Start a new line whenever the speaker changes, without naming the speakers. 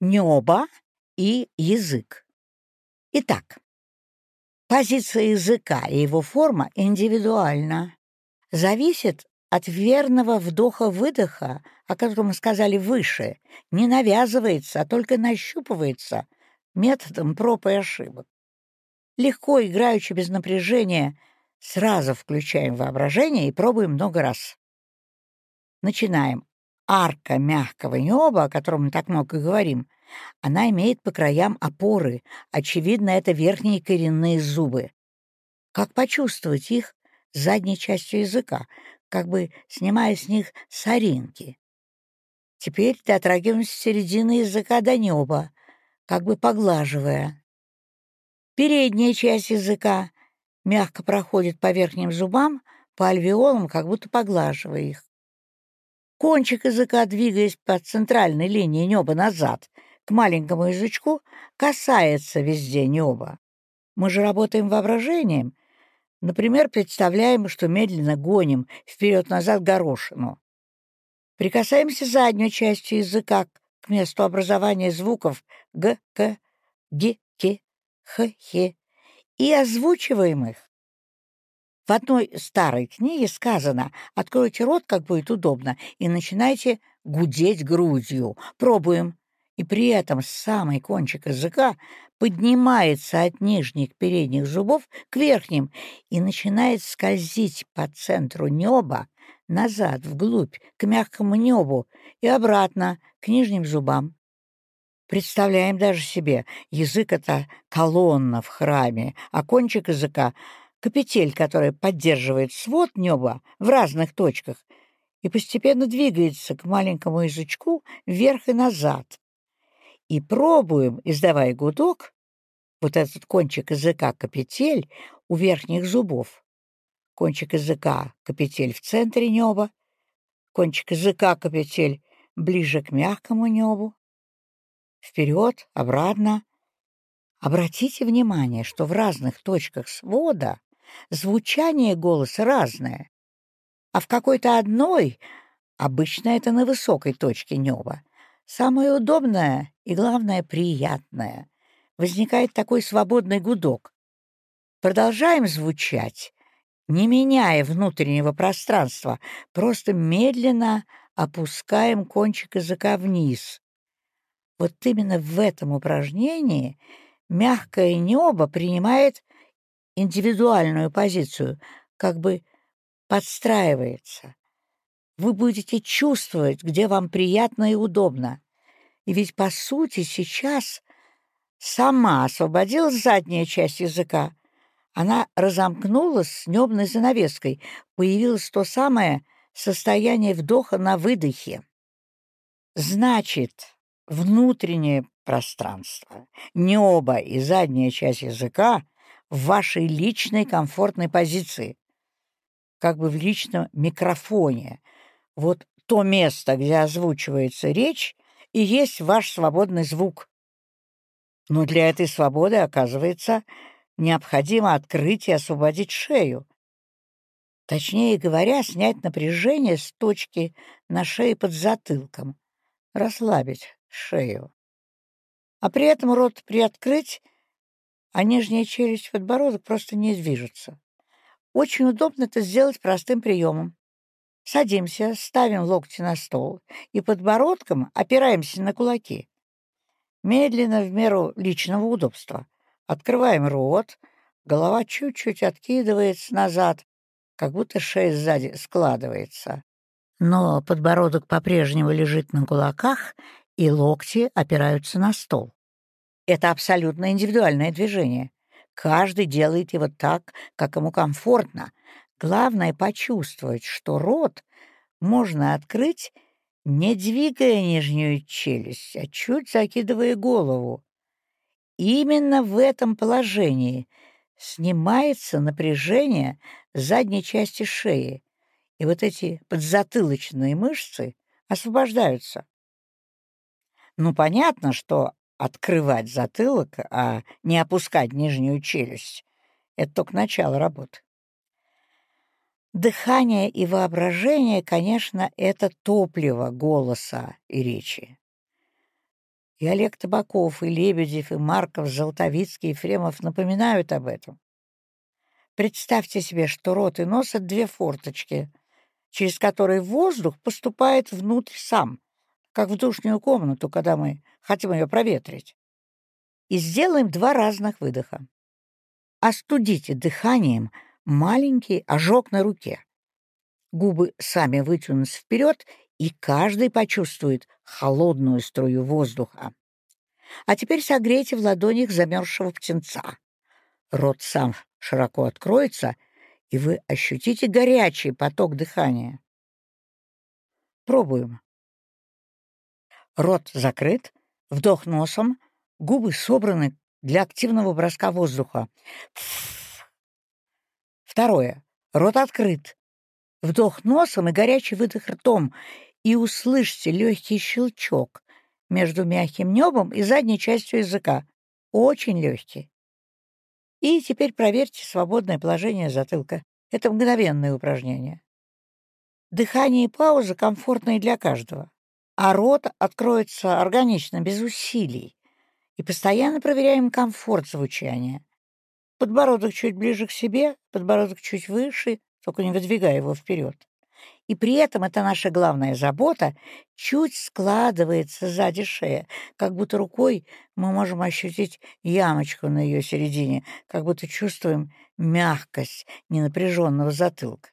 небо и язык. Итак, позиция языка и его форма индивидуальна. Зависит от верного вдоха-выдоха, о котором мы сказали выше, не навязывается, а только нащупывается методом проб и ошибок. Легко, играючи без напряжения, сразу включаем воображение и пробуем много раз. Начинаем. Арка мягкого неба, о котором мы так много говорим, она имеет по краям опоры. Очевидно, это верхние коренные зубы. Как почувствовать их задней частью языка, как бы снимая с них соринки? Теперь дотрагиваемся середины языка до неба, как бы поглаживая. Передняя часть языка мягко проходит по верхним зубам, по альвеолам, как будто поглаживая их. Кончик языка, двигаясь по центральной линии неба назад, к маленькому язычку, касается везде неба. Мы же работаем воображением. Например, представляем, что медленно гоним вперед-назад горошину. Прикасаемся задней частью языка к месту образования звуков г, к, г, к, х, х и озвучиваем их. В одной старой книге сказано «Откройте рот, как будет удобно, и начинайте гудеть грудью». Пробуем. И при этом самый кончик языка поднимается от нижних передних зубов к верхним и начинает скользить по центру неба назад, вглубь, к мягкому небу и обратно, к нижним зубам. Представляем даже себе, язык — это колонна в храме, а кончик языка — капитель, который поддерживает свод неба в разных точках и постепенно двигается к маленькому язычку вверх и назад. И пробуем, издавая гудок, вот этот кончик языка капитель у верхних зубов. Кончик языка капитель в центре неба, кончик языка капитель ближе к мягкому небу. Вперед, обратно. Обратите внимание, что в разных точках свода звучание голоса разное. А в какой-то одной, обычно это на высокой точке неба, самое удобное и, главное, приятное, возникает такой свободный гудок. Продолжаем звучать, не меняя внутреннего пространства, просто медленно опускаем кончик языка вниз. Вот именно в этом упражнении мягкое небо принимает индивидуальную позицию, как бы подстраивается. Вы будете чувствовать, где вам приятно и удобно. И ведь, по сути, сейчас сама освободилась задняя часть языка. Она разомкнулась с небной занавеской. Появилось то самое состояние вдоха на выдохе. Значит, внутреннее пространство, небо и задняя часть языка в вашей личной комфортной позиции, как бы в личном микрофоне. Вот то место, где озвучивается речь, и есть ваш свободный звук. Но для этой свободы, оказывается, необходимо открыть и освободить шею. Точнее говоря, снять напряжение с точки на шее под затылком, расслабить шею. А при этом рот приоткрыть а нижняя челюсть подбородок просто не движутся. Очень удобно это сделать простым приемом. Садимся, ставим локти на стол и подбородком опираемся на кулаки. Медленно, в меру личного удобства. Открываем рот, голова чуть-чуть откидывается назад, как будто шея сзади складывается. Но подбородок по-прежнему лежит на кулаках, и локти опираются на стол. Это абсолютно индивидуальное движение. Каждый делает его так, как ему комфортно. Главное — почувствовать, что рот можно открыть, не двигая нижнюю челюсть, а чуть закидывая голову. Именно в этом положении снимается напряжение задней части шеи, и вот эти подзатылочные мышцы освобождаются. Ну, понятно, что открывать затылок, а не опускать нижнюю челюсть. Это только начало работы. Дыхание и воображение, конечно, это топливо голоса и речи. И Олег Табаков, и Лебедев, и Марков, Золотовицкий, и Фремов напоминают об этом. Представьте себе, что рот и нос — это две форточки, через которые воздух поступает внутрь сам, как в душную комнату, когда мы хотим ее проветрить. И сделаем два разных выдоха. Остудите дыханием маленький ожог на руке. Губы сами вытянутся вперед, и каждый почувствует холодную струю воздуха. А теперь согрейте в ладонях замерзшего птенца. Рот сам широко откроется, и вы ощутите горячий поток дыхания. Пробуем. Рот закрыт, вдох носом, губы собраны для активного броска воздуха. Второе. Рот открыт. Вдох носом и горячий выдох ртом, и услышьте легкий щелчок между мягким небом и задней частью языка. Очень легкий. И теперь проверьте свободное положение затылка. Это мгновенное упражнение. Дыхание и пауза комфортные для каждого, а рот откроется органично, без усилий. И постоянно проверяем комфорт звучания. Подбородок чуть ближе к себе, подбородок чуть выше, только не выдвигая его вперед. И при этом это наша главная забота чуть складывается сзади шея, как будто рукой мы можем ощутить ямочку на ее середине, как будто чувствуем мягкость ненапряженного затылка.